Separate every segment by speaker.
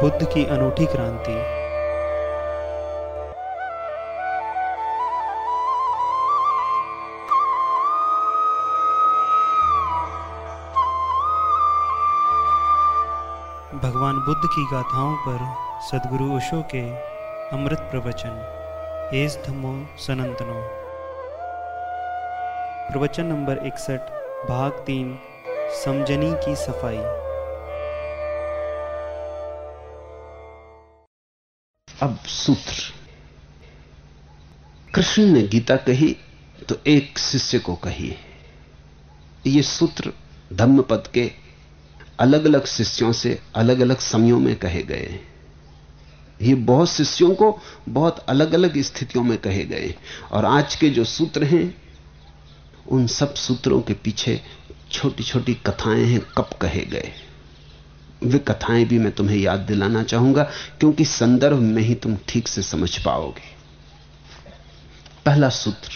Speaker 1: बुद्ध की अनूठी क्रांति। भगवान बुद्ध की गाथाओं पर सदगुरु ओशो के अमृत प्रवचन एस धमो सनंतनो। प्रवचन नंबर इकसठ, भाग तीन, समझनी की सफ़ाई।
Speaker 2: अब सूत्र। कृष्ण ने गीता कही तो एक शिष्य को कही। ये सूत्र धम्मपद के अलग अलग शिष्यों से अलग अलग समयों में कहे गए ये बहुत शिष्यों को बहुत अलग अलग स्थितियों में कहे गए और आज के जो सूत्र हैं, उन सब सूत्रों के पीछे छोटी छोटी कथाएँ हैं कब कहे गए। वे कथाएँ भी मैं तुम्हें याद दिलाना चाहूँगा, क्योंकि संदर्भ में ही तुम ठीक से समझ पाओगे। पहला सूत्र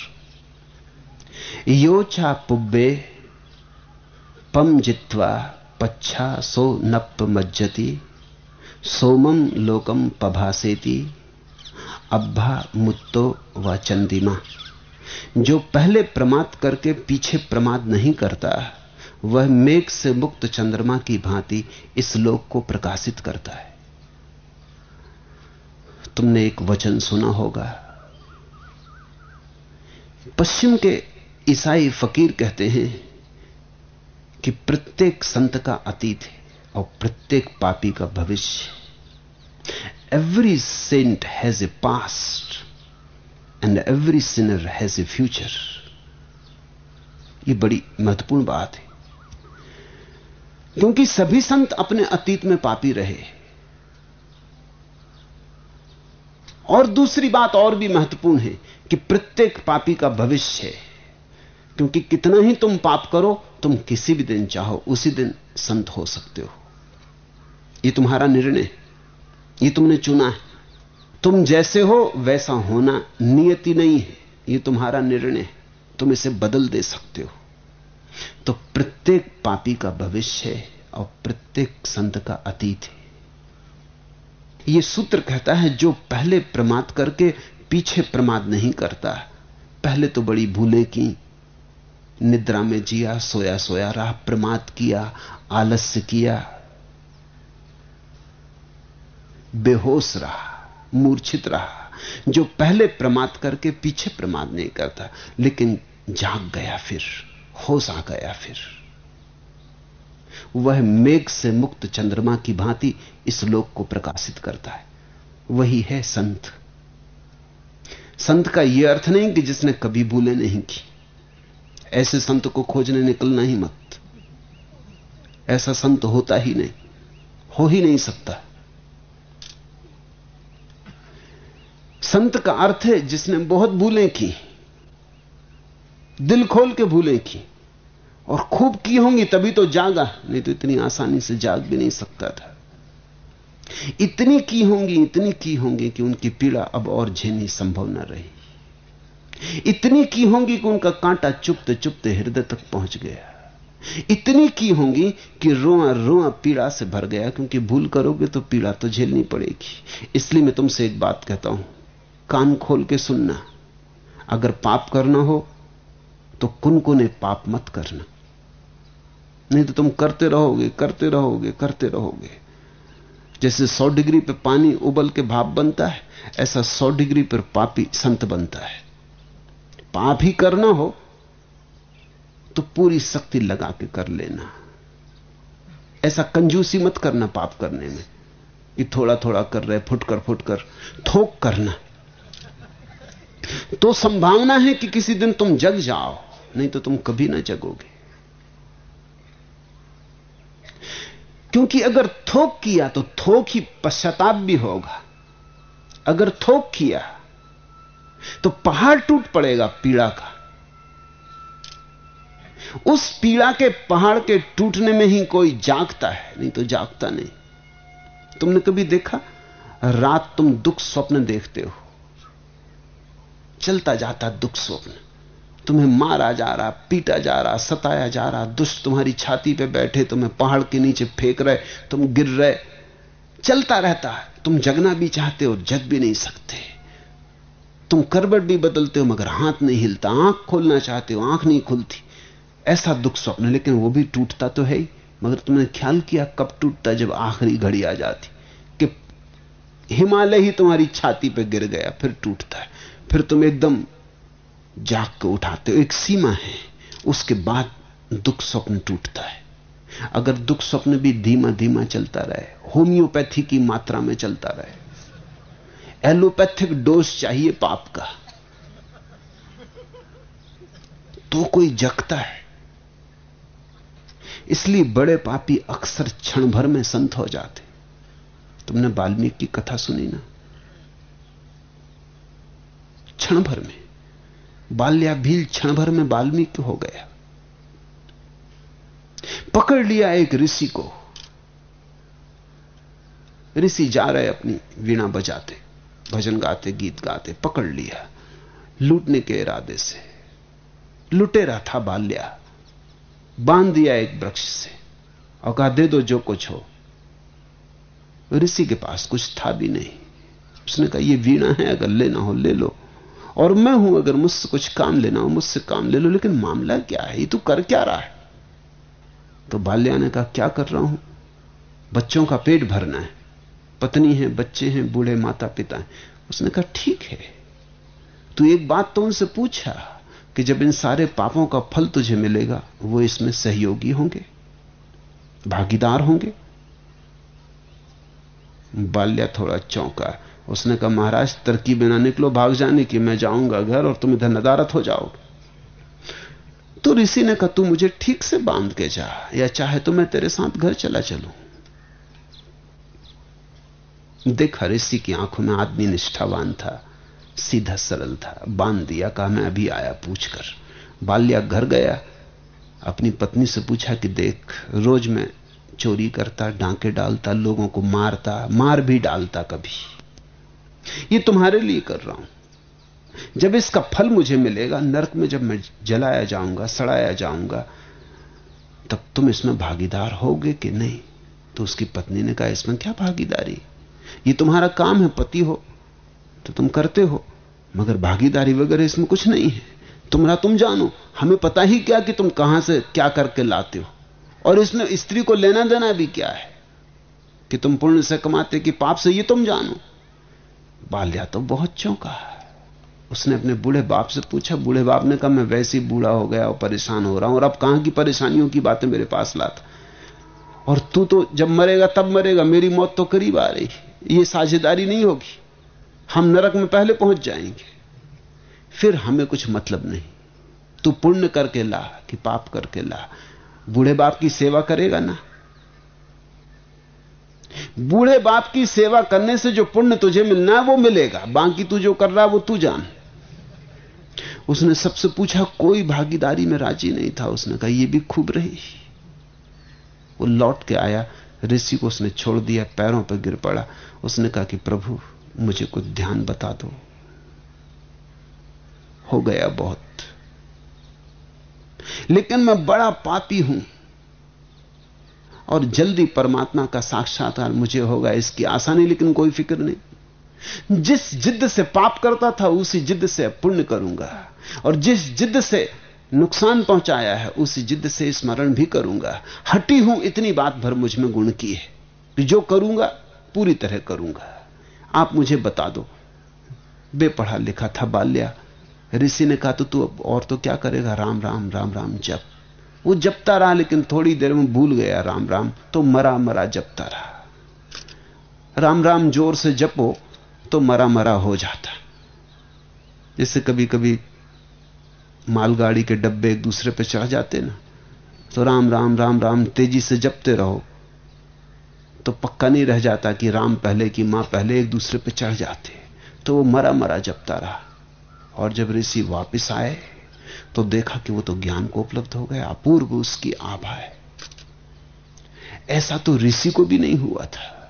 Speaker 2: यो चा पुब्बे पम जित्वा पच्छा सो नप मज्जति सोमम लोकम पभासेती, अब्भा मुत्तो व चंदिमा जो पहले प्रमाद करके पीछे प्रमाद नहीं करता वह मेघ से मुक्त चंद्रमा की भांति इस लोक को प्रकाशित करता है। तुमने एक वचन सुना होगा। पश्चिम के ईसाई फकीर कहते हैं कि प्रत्येक संत का अतीत है और प्रत्येक पापी का भविष्य every saint has a past and every sinner has a future ये बड़ी महत्वपूर्ण बात है। क्योंकि सभी संत अपने अतीत में पापी रहे। और दूसरी बात और भी महत्वपूर्ण है कि प्रत्येक पापी का भविष्य है। क्योंकि कितना ही तुम पाप करो, तुम किसी भी दिन चाहो, उसी दिन संत हो सकते हो। यह तुम्हारा निर्णय यह तुमने चुना है। तुम जैसे हो, वैसा होना नियति नहीं है। यह तुम्हारा निर्णय तुम इसे बदल दे सकते हो। तो प्रत्येक पापी का भविष्य है और प्रत्येक संत का अतीत है। यह सूत्र कहता है, जो पहले प्रमाद करके पीछे प्रमाद नहीं करता, पहले तो बड़ी भूलें की, निद्रा में जिया, सोया सोया रहा, प्रमाद किया, आलस्य किया, बेहोश रहा, मूर्छित रहा, जो पहले प्रमाद करके पीछे प्रमाद नहीं करता, लेकिन जाग गया फिर। होश आ गया फिर? वह मेघ से मुक्त चंद्रमा की भांति इस लोक को प्रकाशित करता है। वही है संत। संत का यह अर्थ नहीं कि जिसने कभी भूले नहीं की। ऐसे संत को खोजने निकलना ही मत। ऐसा संत होता ही नहीं, हो ही नहीं सकता। संत का अर्थ है जिसने बहुत भूलें की दिल खोल के भूलें की और खूब की होंगी तभी तो जागा, नहीं तो इतनी आसानी से जाग भी नहीं सकता था। इतनी की होंगी, इतनी की होंगी कि उनकी पीड़ा अब और झेलनी संभव न रही। इतनी की होंगी कि उनका कांटा चुपते चुपते हृदय तक पहुँच गया। इतनी की होंगी कि रोआ रोआ पीड़ा से भर गया, क्योंकि भूल करोगे तो पीड़ा तो झेलनी पड़ेगी। इसलिए मैं तुमसे एक बात कहता हूँ, कान खोल के सुनना। अगर पाप करना हो तो कुनकुने पाप मत करना। नहीं तो तुम करते रहोगे करते रहोगे करते रहोगे। जैसे 100 डिग्री पर पानी उबल के भाप बनता है, ऐसा 100 डिग्री पर पापी संत बनता है। पाप ही करना हो तो पूरी शक्ति लगा के कर लेना। ऐसा कंजूसी मत करना पाप करने में, कि थोड़ा थोड़ा कर रहे, फुटकर फुटकर, थोक करना। तो संभावना है कि किसी दिन तुम जग जाओ। नहीं तो तुम कभी ना जगोगे। क्योंकि अगर थोक किया तो थोक ही पश्चाताप भी होगा। अगर थोक किया तो पहाड़ टूट पड़ेगा पीड़ा का। उस पीड़ा के पहाड़ के टूटने में ही कोई जागता है, नहीं तो जागता नहीं। तुमने कभी देखा? रात तुम दुख स्वप्न देखते हो। चलता जाता दुख स्वप्न। तुम्हें मारा जा रहा, पीटा जा रहा, सताया जा रहा, दुष्ट तुम्हारी छाती पे बैठे, तुम्हें पहाड़ के नीचे फेंक रहे, तुम गिर रहे। चलता रहता है। तुम जगना भी चाहते हो, जग भी नहीं सकते। तुम करबट भी बदलते हो, मगर हाथ नहीं हिलता। आँख खोलना चाहते हो, आँख नहीं खुलती। ऐसा दुख स्वप्न, लेकिन वो भी टूटता तो है ही। मगर तुमने ख्याल किया, कब टूटता? जब आखिरी घड़ी आ जाती। कि हिमालय ही तुम्हारी छाती पर गिर गया, फिर टूटता है। फिर तुम एकदम जाग के उठाते हो, एक सीमा है, उसके बाद दुख स्वप्न टूटता है। अगर दुख स्वप्न भी धीमा धीमा चलता रहे, होम्योपैथी की मात्रा में चलता रहे, एलोपैथिक डोज चाहिए पाप का तो कोई जगता है। इसलिए बड़े पापी अक्सर क्षण भर में संत हो जाते तुमने वाल्मीकि की कथा सुनी ना? क्षण भर में। बाल्या भील क्षण भर में वाल्मीकि हो गया। पकड़ लिया एक ऋषि को। ऋषि जा रहे अपनी वीणा बजाते, भजन गाते, गीत गाते, पकड़ लिया, लूटने के इरादे से। लुटेरा था बाल्या, बाँध दिया एक वृक्ष से, और कहा, दे दो जो कुछ हो। ऋषि के पास कुछ था भी नहीं। उसने कहा, ये वीणा है, अगर लेना हो ले लो। और मैं हूँ अगर मुझसे कुछ काम लेना हो, मुझसे काम ले लो, लेकिन मामला क्या है? ये तू कर क्या रहा है? तो बाल्या ने कहा, क्या कर रहा हूँ? बच्चों का पेट भरना है। पत्नी है, बच्चे हैं, बूढ़े माता पिता हैं। उसने कहा, ठीक है। तू एक बात तो उनसे पूछा कि जब इन सारे पापों का फल तुझे मिलेगा, वो इसमें सहयोगी होंगे, भागीदार होंगे बाल्या थोड़ा चौंका। उसने कहा, महाराज, तरकीब ना निकलो, भाग जाने की, मैं जाऊँगा घर और तुम इधर नदारत हो जाओगे तो ऋषि ने कहा, तू मुझे ठीक से बाँध के जा, या चाहे तो मैं तेरे साथ घर चला चलूँ। देखा ऋषि की आँखों में आदमी निष्ठावान था, सीधा सरल था। बाँध दिया, कहा, मैं अभी आया पूछकर। बाल्या घर गया, अपनी पत्नी से पूछा कि, देख, रोज मैं चोरी करता, डांके डालता, लोगों को मारता, मार भी डालता कभी। ये तुम्हारे लिए कर रहा हूँ। जब इसका फल मुझे मिलेगा, नरक में जब मैं जलाया जाऊँगा, सड़ाया जाऊँगा, तब तुम इसमें भागीदार होगे कि नहीं? तो उसकी पत्नी ने कहा, इसमें क्या भागीदारी? ये तुम्हारा काम है, पति हो तो तुम करते हो। मगर भागीदारी वगैरह इसमें कुछ नहीं है। तुम्हारा तुम जानो, हमें पता ही क्या कि तुम कहाँ से क्या करके लाते हो। और इसमें स्त्री को लेना देना भी क्या है? कि तुम पुण्य से कमाते कि पाप से, ये तुम जानो। बाल्या तो बहुत चौंका उसने अपने बूढ़े बाप से पूछा, बूढ़े बाप ने कहा, मैं वैसे ही बूढ़ा हो गया और परेशान हो रहा हूँ, और अब कहाँ की परेशानियों की बातें मेरे पास लाता? और तू तो जब मरेगा, तब मरेगा, मेरी मौत तो करीब आ रही ये साझेदारी नहीं होगी। हम नरक में पहले पहुँच जाएँगे। फिर हमें कुछ मतलब नहीं। तू पुण्य करके ला, कि पाप करके ला। बूढ़े बाप की सेवा करेगा ना? बूढ़े बाप की सेवा करने से जो पुण्य तुझे मिलना है, वो मिलेगा। बाकी तू जो कर रहा है, वो तू जान। उसने सबसे पूछा, कोई भागीदारी में राज़ी नहीं था? उसने कहा, ये भी खूब रही। वो लौट के आया। ऋषि को उसने छोड़ दिया, पैरों पर गिर पड़ा। उसने कहा कि, प्रभु, मुझे कुछ ध्यान बता दो। हो गया बहुत। लेकिन मैं बड़ा पापी हूँ। और जल्दी परमात्मा का साक्षात्कार मुझे होगा, इसकी आशा नहीं, लेकिन कोई फ़िक्र नहीं। जिस जिद्द से पाप करता था, उसी जिद्द से पुण्य करूँगा। और जिस जिद्द से नुकसान पहुँचाया है, उसी जिद्द से स्मरण भी करूँगा। हटी हूँ, इतनी बात भर मुझमें गुण की है कि जो करूँगा, पूरी तरह करूँगा। आप मुझे बता दो। बेपढ़ा लिखा था बाल्या ऋषि ने कहा तो तू अब और तो क्या करेगा? राम राम राम राम, जप। वो जपता रहा, लेकिन थोड़ी देर में भूल गया राम राम तो मरा मरा जपता रहा। राम राम, ज़ोर से जपो तो मरा मरा हो जाता। जैसे कभी कभी मालगाड़ी के डब्बे एक दूसरे पर चढ़ जाते ना तो राम राम राम राम, तेज़ी से जपते रहो तो पक्का नहीं रह जाता कि राम पहले की माँ पहले एक दूसरे पर चढ़ जाते। तो वो मरा मरा जपता रहा। और जब ऋषि वापस आए तो देखा कि वो तो ज्ञान को उपलब्ध हो गया, अपूर्व उसकी आभा है। ऐसा तो ऋषि को भी नहीं हुआ था।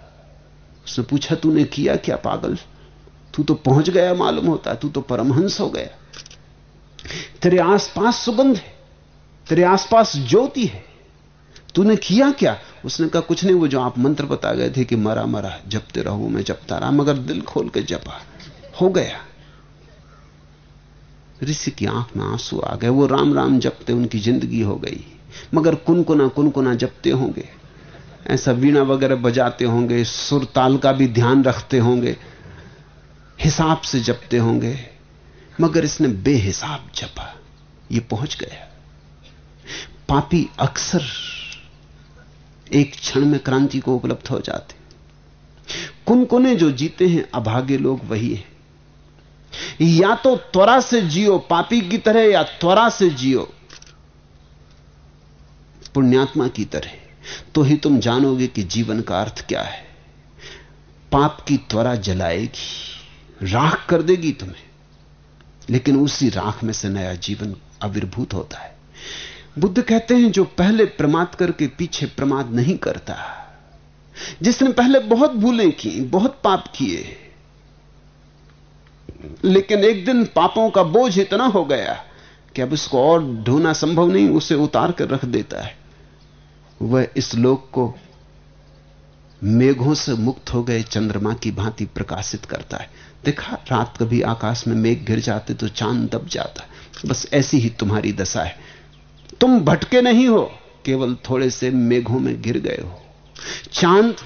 Speaker 2: उसने पूछा, तूने किया क्या पागल? तू तो पहुँच गया, मालूम होता, तू तो परमहंस हो गया। तेरे आसपास सुगंध है, तेरे आसपास ज्योति है। तूने किया क्या? उसने कहा, कुछ नहीं, वो जो आप मंत्र बता गए थे कि मरा मरा, जपते रहो, मैं जपता रहा, मगर दिल खोल के जपा, हो गया। ऋषि की आँख में आँसू आ गए, वो राम राम जपते, उनकी ज़िंदगी हो गई। मगर कुनकुना कुनकुना जपते होंगे, ऐसा वीणा वगैरह बजाते होंगे, सुर ताल का भी ध्यान रखते होंगे, हिसाब से जपते होंगे, मगर इसने बेहिसाब जपा, ये पहुँच गया। पापी अक्सर एक क्षण में क्रांति को उपलब्ध हो जाते। कुनकुने जो जीते हैं, अभागे लोग वही है। या तो त्वरा से जियो पापी की तरह या त्वरा से जियो। पुण्यात्मा की तरह। तो ही तुम जानोगे कि जीवन का अर्थ क्या है। पाप की त्वरा जलाएगी, राख कर देगी तुम्हें। लेकिन उसी राख में से नया जीवन आविर्भूत होता है। बुद्ध कहते हैं, जो पहले प्रमाद करके पीछे प्रमाद नहीं करता, जिसने पहले बहुत भूलें की, बहुत पाप किए लेकिन एक दिन पापों का बोझ इतना हो गया कि अब उसको और ढोना संभव नहीं, उसे उतार कर रख देता है। वह इस लोक को मेघों से मुक्त हो गए चंद्रमा की भांति प्रकाशित करता है। देखा, रात कभी आकाश में मेघ गिर जाते तो चाँद दब जाता बस ऐसी ही तुम्हारी दशा है। तुम भटके नहीं हो, केवल थोड़े से मेघों में गिर गए हो। चाँद,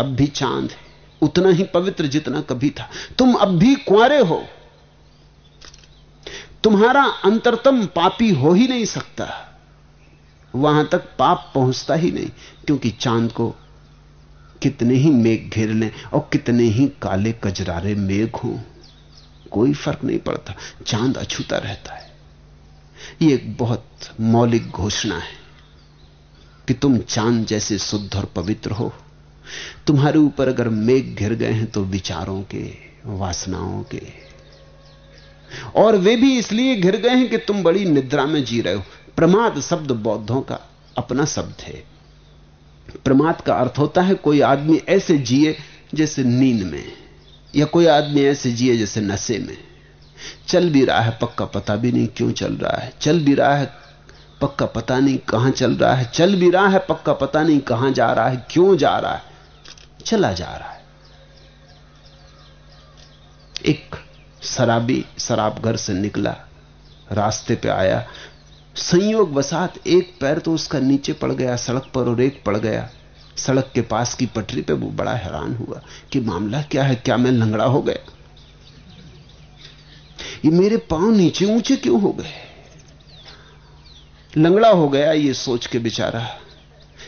Speaker 2: अब भी चाँद है। उतना ही पवित्र जितना कभी था। तुम अब भी कुआरे हो। तुम्हारा अंतरतम पापी हो ही नहीं सकता। वहाँ तक पाप पहुँचता ही नहीं, क्योंकि चाँद को कितने ही मेघ घेर लें और कितने ही काले कजरारे मेघ हों, कोई फ़र्क नहीं पड़ता, चाँद अछूता रहता है। यह एक बहुत मौलिक घोषणा है कि तुम चाँद जैसे शुद्ध और पवित्र हो। तुम्हारे ऊपर अगर मेघ घिर गए हैं तो विचारों के, वासनाओं के। और वे भी इसलिए घिर गए हैं कि तुम बड़ी निद्रा में जी रहे हो। प्रमाद शब्द बौद्धों का अपना शब्द है। प्रमाद का अर्थ होता है कोई आदमी ऐसे जिए जैसे नींद में, या कोई आदमी ऐसे जिए जैसे नशे में। चल भी रहा है, पक्का पता भी नहीं क्यों चल रहा है। चल भी रहा है, पक्का पता नहीं कहाँ चल रहा है। चल भी रहा है, पक्का पता नहीं कहाँ जा रहा है, क्यों जा रहा है। चला जा रहा है। एक शराबी शराब घर से निकला, रास्ते पे आया। संयोग वसात, एक पैर तो उसका नीचे पड़ गया, सड़क पर और एक पड़ गया। सड़क के पास की पटरी पे वो बड़ा हैरान हुआ कि मामला क्या है, क्या मैं लंगड़ा हो गया? ये मेरे पाँव नीचे ऊँचे क्यों हो गए? लंगड़ा हो गया ये सोच के बेचारा।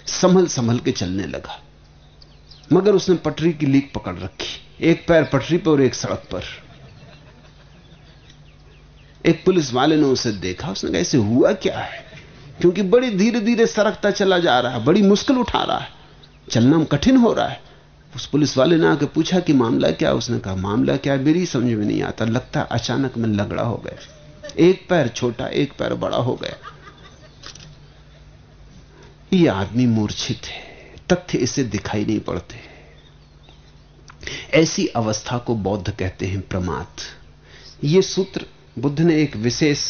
Speaker 2: संभल संभल के चलने लगा। मगर उसने पटरी की लीक पकड़ रखी। एक पैर पटरी पर और एक सड़क पर। एक पुलिस वाले ने उसे देखा। उसने कहा, ऐसे हुआ क्या है? क्योंकि बड़ी धीरे धीरे सरकता चला जा रहा है, बड़ी मुश्किल उठा रहा है। चलना कठिन हो रहा है। उस पुलिस वाले ने आके पूछा कि मामला क्या उसने कहा, मामला क्या मेरी समझ में नहीं आता। लगता अचानक में लगड़ा हो गया। एक पैर छोटा, एक पैर बड़ा हो गया। ये आदमी मूर्छित है। तथ्य इसे दिखाई नहीं पड़ते। ऐसी अवस्था को बौद्ध कहते हैं प्रमाद। ये सूत्र बुद्ध ने एक विशेष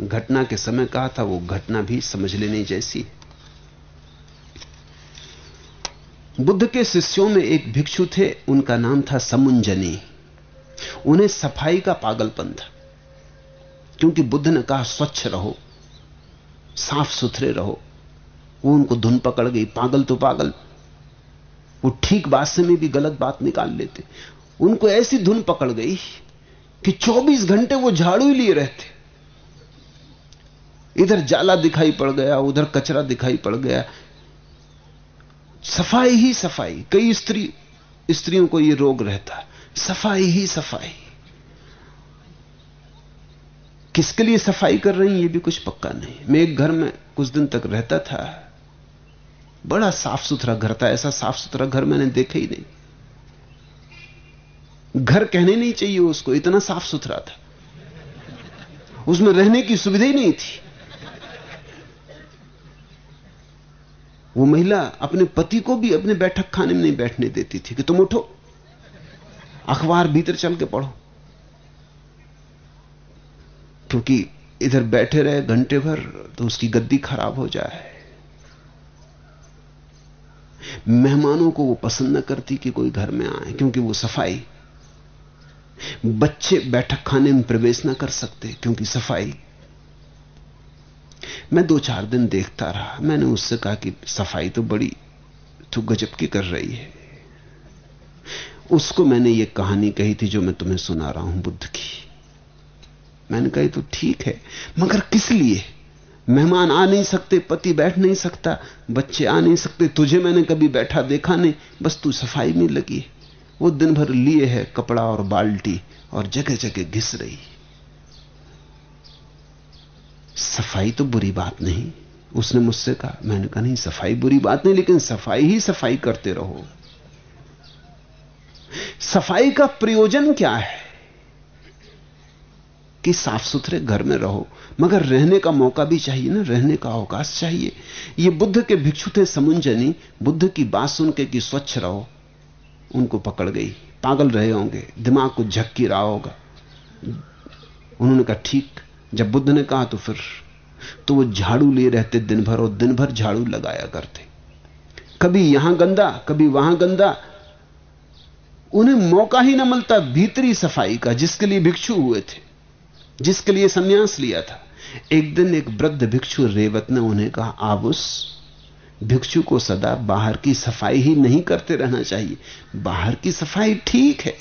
Speaker 2: घटना के समय कहा था, वो घटना भी समझ लेने जैसी। बुद्ध के शिष्यों में एक भिक्षु थे, उनका नाम था समुंजनी। उन्हें सफ़ाई का पागलपन था, क्योंकि बुद्ध ने कहा, स्वच्छ रहो, साफ़ सुथरे रहो। वो उनको धुन पकड़ गई, पागल तो पागल। वो ठीक बात से में भी गलत बात निकाल लेते। उनको ऐसी धुन पकड़ गई कि 24 घंटे वो झाड़ू ही लिए रहते। इधर जाला दिखाई पड़ गया, उधर कचरा दिखाई पड़ गया। सफ़ाई ही सफ़ाई। कई स्त्री, स्त्रियों को यह रोग रहता। सफ़ाई ही सफ़ाई। किसके लिए सफ़ाई कर रही ये भी कुछ पक्का नहीं। मैं एक घर में कुछ दिन तक रहता था। बड़ा साफ़ सुथरा घर था, ऐसा साफ़ सुथरा घर मैंने देखा ही नहीं। घर कहने नहीं चाहिए उसको, इतना साफ़ सुथरा था। उसमें रहने की सुविधा ही नहीं थी। वो महिला अपने पति को भी अपने बैठक खाने में नहीं बैठने देती थी कि तुम उठो, अखबार भीतर चल के पढ़ो। क्योंकि इधर बैठे रहे घंटे भर तो उसकी गद्दी खराब हो जाए। मेहमानों को वो पसंद न करती कि कोई घर में आए, क्योंकि वो सफ़ाई, बच्चे बैठक खाने में प्रवेश ना कर सकते, क्योंकि सफ़ाई। मैं दो चार दिन देखता रहा। मैंने उससे कहा कि सफ़ाई तो बड़ी तो गजब की कर रही है। उसको मैंने ये कहानी कही थी जो मैं तुम्हें सुना रहा हूँ बुद्ध की। मैंने कही तो ठीक है, मगर किस लिए? मेहमान आ नहीं सकते, पति बैठ नहीं सकता, बच्चे आ नहीं सकते, तुझे मैंने कभी बैठा देखा नहीं, बस तू सफ़ाई में लगी वो दिन भर लिए है कपड़ा और बाल्टी और जगह जगह घिस रही सफ़ाई तो बुरी बात नहीं, उसने मुझसे कहा, मैंने कहा, नहीं, सफ़ाई बुरी बात नहीं, लेकिन सफ़ाई ही सफ़ाई करते रहो। सफ़ाई का प्रयोजन क्या है? कि साफ़ सुथरे घर में रहो। मगर रहने का मौका भी चाहिए ना, रहने का अवकाश चाहिए। ये बुद्ध के भिक्षु थे समुंजनी, बुद्ध की बात सुन के कि स्वच्छ रहो। उनको पकड़ गई। पागल रहे होंगे। दिमाग को झक्की रहा होगा। उन्होंने कहा, ठीक। जब बुद्ध ने कहा तो फिर तो वो झाड़ू लिए रहते दिन भर और दिन भर झाड़ू लगाया करते। कभी यहाँ गंदा, कभी वहाँ गंदा। उन्हें मौका ही ना मिलता भीतरी सफ़ाई का, जिसके लिए भिक्षु हुए थे। जिसके लिए संन्यास लिया था। एक दिन एक वृद्ध भिक्षु रेवत ने उन्हें कहा आबुस भिक्षु को सदा बाहर की सफ़ाई ही नहीं करते रहना चाहिए। बाहर की सफ़ाई ठीक है।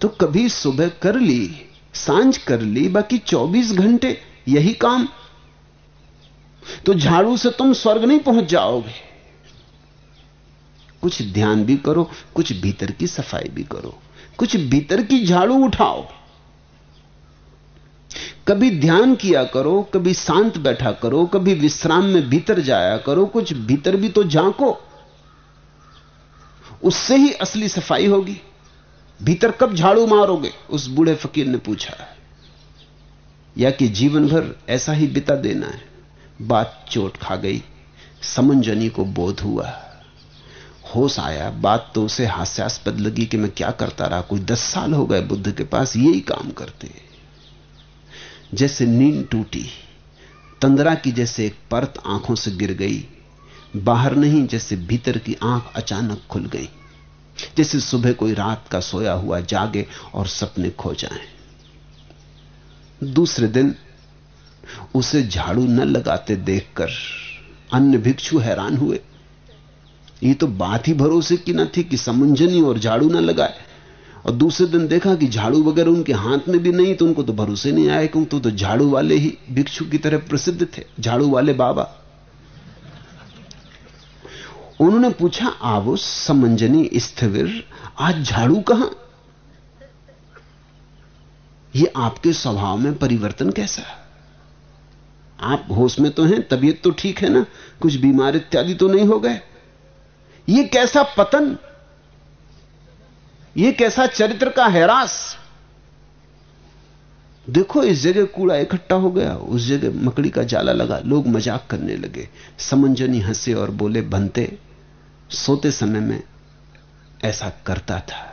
Speaker 2: तो कभी सुबह कर ली, साँझ कर ली, बाकी 24 घंटे यही काम। तो झाड़ू से तुम स्वर्ग नहीं पहुँच जाओगे। कुछ ध्यान भी करो, कुछ भीतर की सफ़ाई भी करो। कुछ भीतर की झाड़ू उठाओ। कभी ध्यान किया करो, कभी शांत बैठा करो, कभी विश्राम में भीतर जाया करो, कुछ भीतर भी तो झांको। उससे ही असली सफ़ाई होगी। भीतर कब झाड़ू मारोगे? उस बूढ़े फकीर ने पूछा। या कि जीवन भर ऐसा ही बिता देना है। बात चोट खा गई, समंजनी को बोध हुआ। होश आया, बात तो उसे हास्यास्पद लगी कि मैं क्या करता रहा, कोई दस साल हो गए बुद्ध के पास यही काम करते जैसे नींद टूटी, तंद्रा की जैसे एक परत आँखों से गिर गई, बाहर नहीं, जैसे भीतर की आँख अचानक खुल गई, जैसे सुबह कोई रात का सोया हुआ जागे और सपने खो जाएँ। दूसरे दिन उसे झाड़ू न लगाते देखकर अन्य भिक्षु हैरान हुए ये तो बात ही भरोसे की ना थी कि समंजनी और झाड़ू ना लगाए। और दूसरे दिन देखा कि झाड़ू वगैरह उनके हाथ में भी नहीं तो उनको तो भरोसे नहीं आया क्योंकि तो झाड़ू वाले ही भिक्षु की तरह प्रसिद्ध थे, झाड़ू वाले बाबा। उन्होंने पूछा, आवो समंजनी स्थिर, आज झाड़ू कहाँ? ये आपके स्वभाव में परिवर्तन कैसा है? आप होश में तो हैं, तबीयत तो ठीक है ना, कुछ बीमार इत्यादि तो नहीं हो गए? ये कैसा पतन? ये कैसा चरित्र का हैरास? देखो, इस जगह कूड़ा इकट्ठा हो गया, उस जगह मकड़ी का जाला लगा, लोग मज़ाक करने लगे। समंजनी हंसे और बोले बनते सोते समय में ऐसा करता था।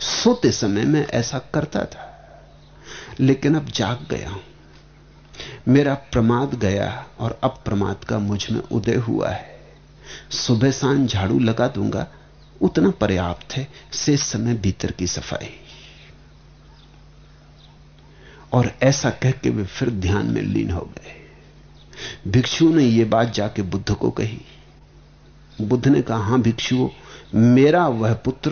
Speaker 2: सोते समय में ऐसा करता था। लेकिन अब जाग गया हूँ। मेरा प्रमाद गया और अब प्रमाद का मुझमें उदय हुआ है। सुबह शाम झाड़ू लगा दूँगा, उतना पर्याप्त है से समय भीतर की सफ़ाई। और ऐसा कह के वे फिर ध्यान में लीन हो गए। भिक्षु ने यह बात जाके बुद्ध को कही। बुद्ध ने कहा, हाँ भिक्षुओं मेरा वह पुत्र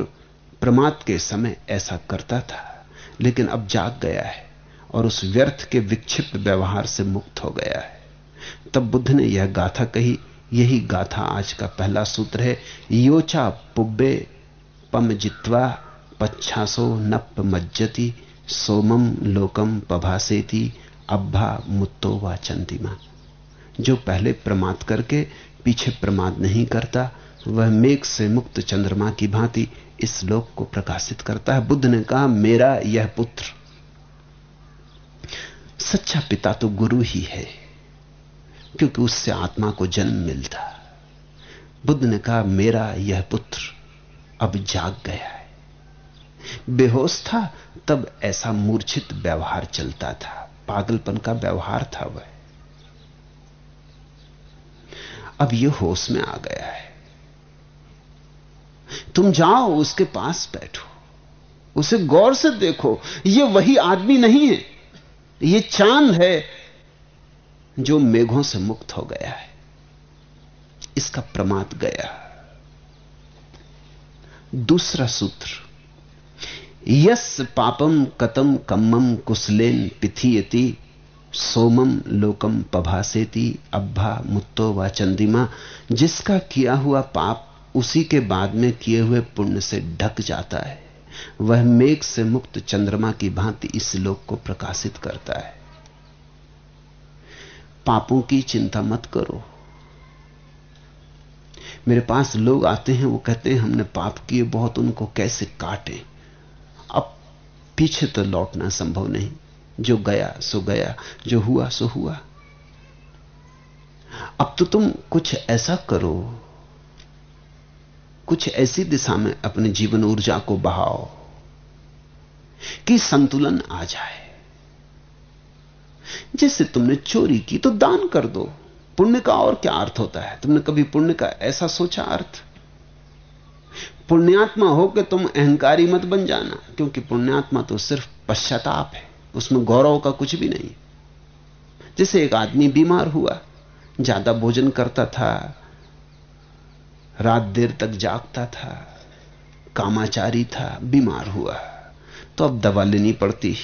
Speaker 2: प्रमाद के समय ऐसा करता था, लेकिन अब जाग गया है और उस व्यर्थ के विक्षिप्त व्यवहार से मुक्त हो गया है। तब बुद्ध ने यह गाथा कही यही गाथा आज का पहला सूत्र है। योचा पुब्बे पम जित्वा पच्छासो नप मज्जति सोमम लोकम पभासेती, अब्भा मुत्तो व चंदिमा जो पहले प्रमाद करके पीछे प्रमाद नहीं करता, वह मेघ से मुक्त चंद्रमा की भांति इस लोक को प्रकाशित करता है। बुद्ध ने कहा, मेरा यह पुत्र, सच्चा पिता तो गुरु ही है। क्योंकि उससे आत्मा को जन्म मिलता बुद्ध ने कहा, मेरा यह पुत्र अब जाग गया है। बेहोश था, तब ऐसा मूर्छित व्यवहार चलता था। पागलपन का व्यवहार था वह। अब यह होश में आ गया है। तुम जाओ, उसके पास बैठो। उसे गौर से देखो यह वही आदमी नहीं है। यह चाँद है जो मेघों से मुक्त हो गया है। इसका प्रमाद गया। दूसरा सूत्र, यस पापम कतम कम्मम कुसलेन पिथियति, सोमम लोकम पभासेती, अब्भा मुत्तो व चंदिमा जिसका किया हुआ पाप उसी के बाद में किए हुए पुण्य से ढक जाता है। वह मेघ से मुक्त चंद्रमा की भांति इस लोक को प्रकाशित करता है। पापों की चिंता मत करो। मेरे पास लोग आते हैं, वो कहते हैं, हमने पाप किए, बहुत उनको कैसे काटे? अब पीछे तो लौटना संभव नहीं। जो गया, सो गया, जो हुआ, सो हुआ। अब तो तुम कुछ ऐसा करो। कुछ ऐसी दिशा में अपने जीवन ऊर्जा को बहाओ कि संतुलन आ जाए। जैसे तुमने चोरी की तो दान कर दो। पुण्य का और क्या अर्थ होता है? तुमने कभी पुण्य का ऐसा सोचा अर्थ? पुण्यात्मा हो कि तुम अहंकारी मत बन जाना, क्योंकि पुण्यात्मा तो सिर्फ़ पश्चाताप है, उसमें गौरव का कुछ भी नहीं। जैसे एक आदमी बीमार हुआ, ज़्यादा भोजन करता था, रात देर तक जागता था, कामाचारी था, बीमार हुआ तो अब दवा लेनी पड़ती।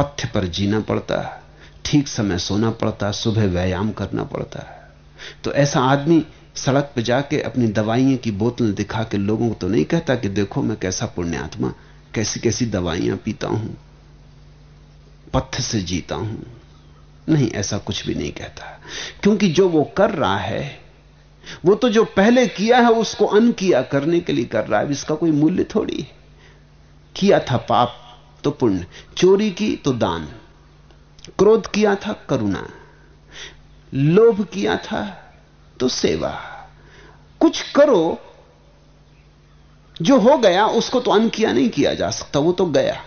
Speaker 2: पथ्य पर जीना पड़ता है, ठीक समय सोना पड़ता है, सुबह व्यायाम करना पड़ता है। तो ऐसा आदमी सड़क पर जाके अपनी दवाइयों की बोतल दिखा के लोगों को तो नहीं कहता कि देखो मैं कैसा पुण्यात्मा कैसी कैसी दवाइयाँ पीता हूँ, पथ्य से जीता हूँ। नहीं, ऐसा कुछ भी नहीं कहता। क्योंकि जो वो कर रहा है, वो तो जो पहले किया है, उसको अन किया करने के लिए कर रहा है इसका कोई मूल्य थोड़ी किया था पाप तो पुण्य, चोरी की तो दान, क्रोध किया था करुणा, लोभ किया था तो सेवा। कुछ करो, जो हो गया उसको तो अन किया नहीं किया जा सकता, वो तो गया,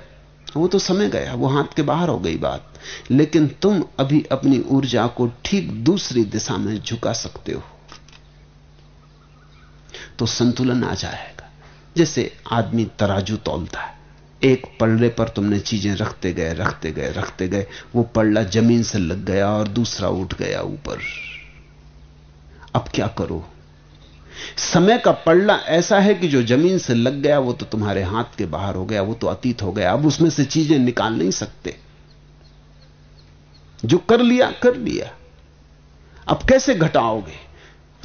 Speaker 2: वो तो समय गया, वो हाथ के बाहर हो गई बात। लेकिन तुम अभी अपनी ऊर्जा को ठीक दूसरी दिशा में झुका सकते हो। तो संतुलन आ जाएगा, जैसे आदमी तराजू तोलता है। एक पल्ले पर तुमने चीज़ें रखते गए रखते गए रखते गए। वो पल्ला ज़मीन से लग गया और दूसरा उठ गया ऊपर। अब क्या करो? समय का पल्ला ऐसा है कि जो ज़मीन से लग गया, वो तो तुम्हारे हाथ के बाहर हो गया, वो तो अतीत हो गया। अब उसमें से चीज़ें निकाल नहीं सकते। जो कर लिया कर लिया। अब कैसे घटाओगे?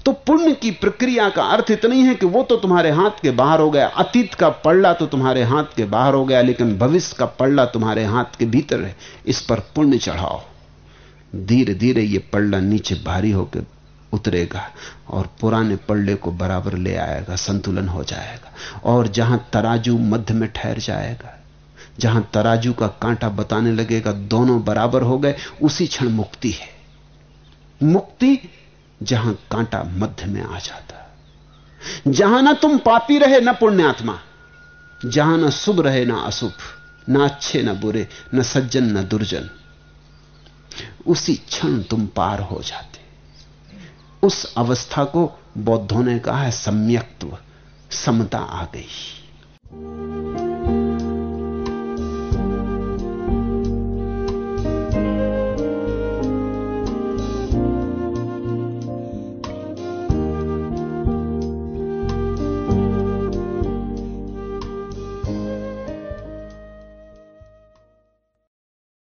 Speaker 2: तो पुण्य की प्रक्रिया का अर्थ इतना ही है कि वो तो तुम्हारे हाथ के बाहर हो गया। अतीत का पड़ला तो तुम्हारे हाथ के बाहर हो गया, लेकिन भविष्य का पड़ला तुम्हारे हाथ के भीतर है। इस पर पुण्य चढ़ाओ। धीरे धीरे ये पड़ला नीचे भारी होकर उतरेगा और पुराने पल्ले को बराबर ले आएगा, संतुलन हो जाएगा। और जहाँ तराजू मध्य में ठहर जाएगा, जहाँ तराजू का कांटा बताने लगेगा, दोनों बराबर हो गए, उसी क्षण मुक्ति है। मुक्ति जहाँ कांटा मध्य में आ जाता। जहाँ ना तुम पापी रहे, ना पुण्यात्मा। जहाँ ना शुभ रहे, ना अशुभ, ना अच्छे, ना बुरे, ना सज्जन, ना दुर्जन। उसी क्षण तुम पार हो जाते। उस अवस्था को बौद्धों ने कहा है सम्यक्त्व, समता आ गई।